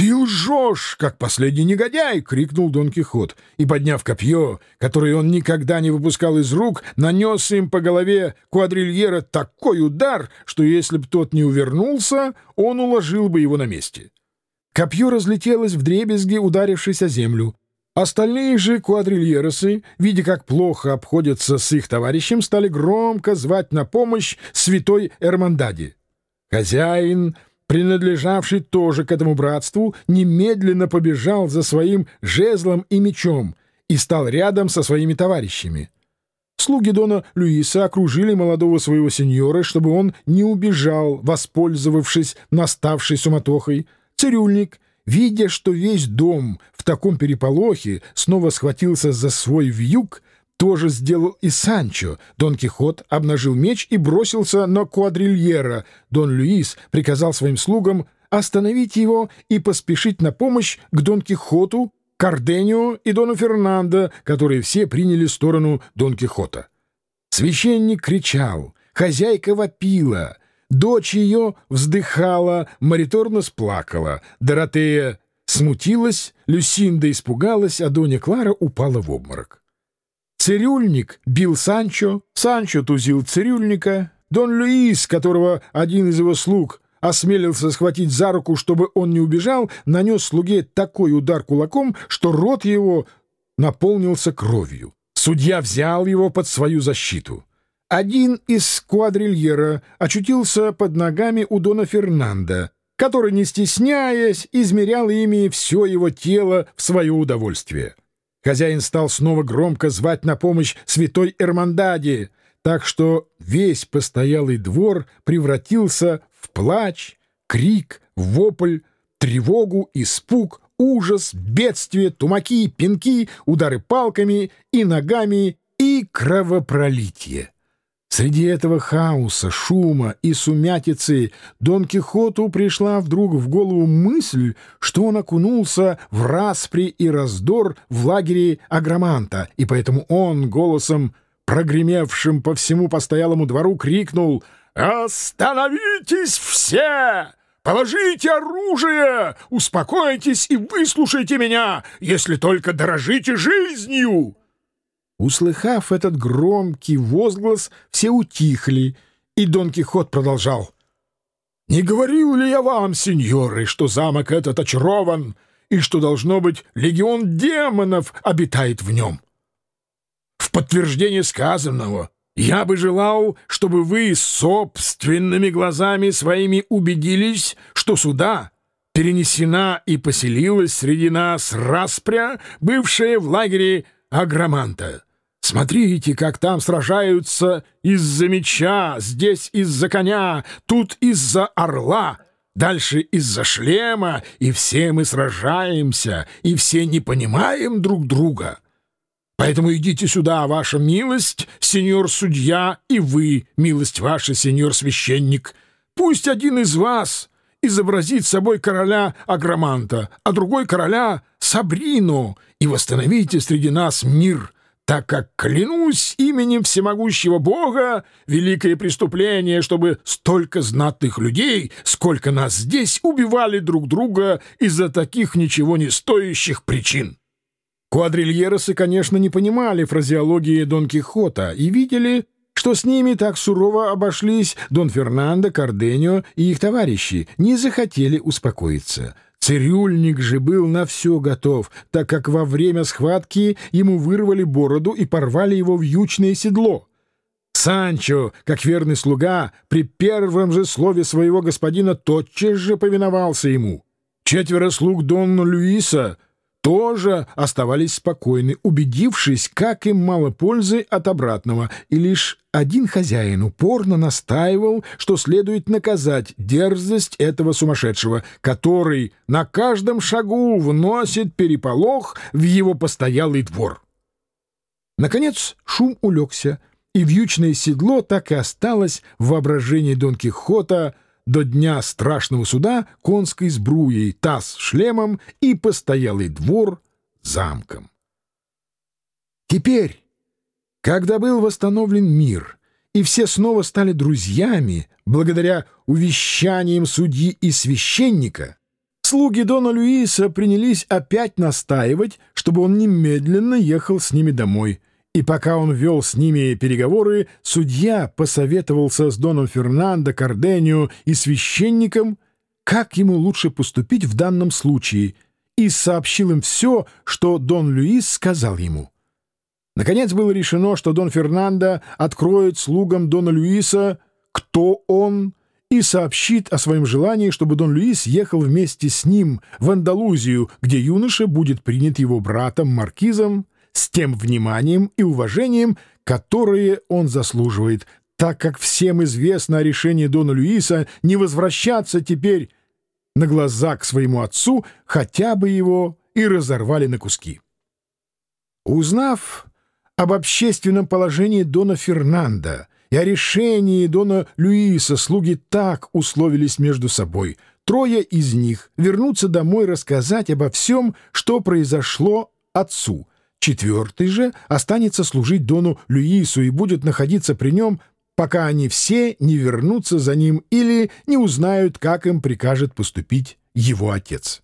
«Ты лжешь, как последний негодяй!» — крикнул Дон Кихот, и, подняв копье, которое он никогда не выпускал из рук, нанес им по голове квадрильера такой удар, что если б тот не увернулся, он уложил бы его на месте. Копье разлетелось в дребезги, ударившись о землю. Остальные же квадрильеросы, видя, как плохо обходятся с их товарищем, стали громко звать на помощь святой Эрмандаде. Хозяин принадлежавший тоже к этому братству, немедленно побежал за своим жезлом и мечом и стал рядом со своими товарищами. Слуги Дона Люиса окружили молодого своего сеньора, чтобы он не убежал, воспользовавшись наставшей суматохой. Цирюльник, видя, что весь дом в таком переполохе, снова схватился за свой вьюг, тоже сделал и Санчо. Дон Кихот обнажил меч и бросился на квадрильера. Дон Люис приказал своим слугам остановить его и поспешить на помощь к Дон Кихоту, Карденио и Дону Фернандо, которые все приняли сторону Дон Кихота. Священник кричал, хозяйка вопила, дочь ее вздыхала, Мариторна сплакала, Доротея смутилась, Люсинда испугалась, а Доня Клара упала в обморок. Цирюльник бил Санчо, Санчо тузил цирюльника, Дон Луис, которого один из его слуг осмелился схватить за руку, чтобы он не убежал, нанес слуге такой удар кулаком, что рот его наполнился кровью. Судья взял его под свою защиту. Один из квадрильера очутился под ногами у Дона Фернанда, который, не стесняясь, измерял ими все его тело в свое удовольствие. Хозяин стал снова громко звать на помощь святой Эрмандаде, так что весь постоялый двор превратился в плач, крик, вопль, тревогу, испуг, ужас, бедствие, тумаки, пинки, удары палками и ногами и кровопролитие. Среди этого хаоса, шума и сумятицы Дон Кихоту пришла вдруг в голову мысль, что он окунулся в распри и раздор в лагере Агроманта, и поэтому он голосом, прогремевшим по всему постоялому двору, крикнул «Остановитесь все!» Положите оружие! Успокойтесь и выслушайте меня, если только дорожите жизнью!» Услыхав этот громкий возглас, все утихли, и Дон Кихот продолжал. «Не говорил ли я вам, сеньоры, что замок этот очарован, и что, должно быть, легион демонов обитает в нем? В подтверждение сказанного я бы желал, чтобы вы собственными глазами своими убедились, что сюда перенесена и поселилась среди нас распря, бывшая в лагере Агроманта». Смотрите, как там сражаются из-за меча, здесь из-за коня, тут из-за орла, дальше из-за шлема, и все мы сражаемся, и все не понимаем друг друга. Поэтому идите сюда, ваша милость, сеньор-судья, и вы, милость ваша, сеньор-священник. Пусть один из вас изобразит собой короля Агроманта, а другой короля Сабрину, и восстановите среди нас мир» так как, клянусь именем всемогущего Бога, великое преступление, чтобы столько знатных людей, сколько нас здесь, убивали друг друга из-за таких ничего не стоящих причин. Квадрильеросы, конечно, не понимали фразеологии Дон Кихота и видели, что с ними так сурово обошлись Дон Фернандо, Карденио и их товарищи, не захотели успокоиться — Цирюльник же был на все готов, так как во время схватки ему вырвали бороду и порвали его вьючное седло. Санчо, как верный слуга, при первом же слове своего господина тотчас же повиновался ему. Четверо слуг Донна Люиса — тоже оставались спокойны, убедившись, как им мало пользы от обратного, и лишь один хозяин упорно настаивал, что следует наказать дерзость этого сумасшедшего, который на каждом шагу вносит переполох в его постоялый двор. Наконец шум улегся, и вьючное седло так и осталось в воображении Дон Кихота — до дня страшного суда конской сбруей, таз шлемом и постоялый двор замком. Теперь, когда был восстановлен мир, и все снова стали друзьями, благодаря увещаниям судьи и священника, Слуги Дона Луиса принялись опять настаивать, чтобы он немедленно ехал с ними домой. И пока он вел с ними переговоры, судья посоветовался с Доном Фернандо, Карденио и священником, как ему лучше поступить в данном случае, и сообщил им все, что Дон Луис сказал ему. Наконец было решено, что Дон Фернандо откроет слугам Дона Луиса, кто он, и сообщит о своем желании, чтобы Дон Луис ехал вместе с ним в Андалузию, где юноша будет принят его братом-маркизом с тем вниманием и уважением, которые он заслуживает, так как всем известно о решении Дона Луиса не возвращаться теперь на глаза к своему отцу, хотя бы его и разорвали на куски. Узнав об общественном положении Дона Фернанда и о решении Дона Луиса слуги так условились между собой. Трое из них вернутся домой рассказать обо всем, что произошло отцу. Четвертый же останется служить Дону Луису и будет находиться при нем, пока они все не вернутся за ним или не узнают, как им прикажет поступить его отец.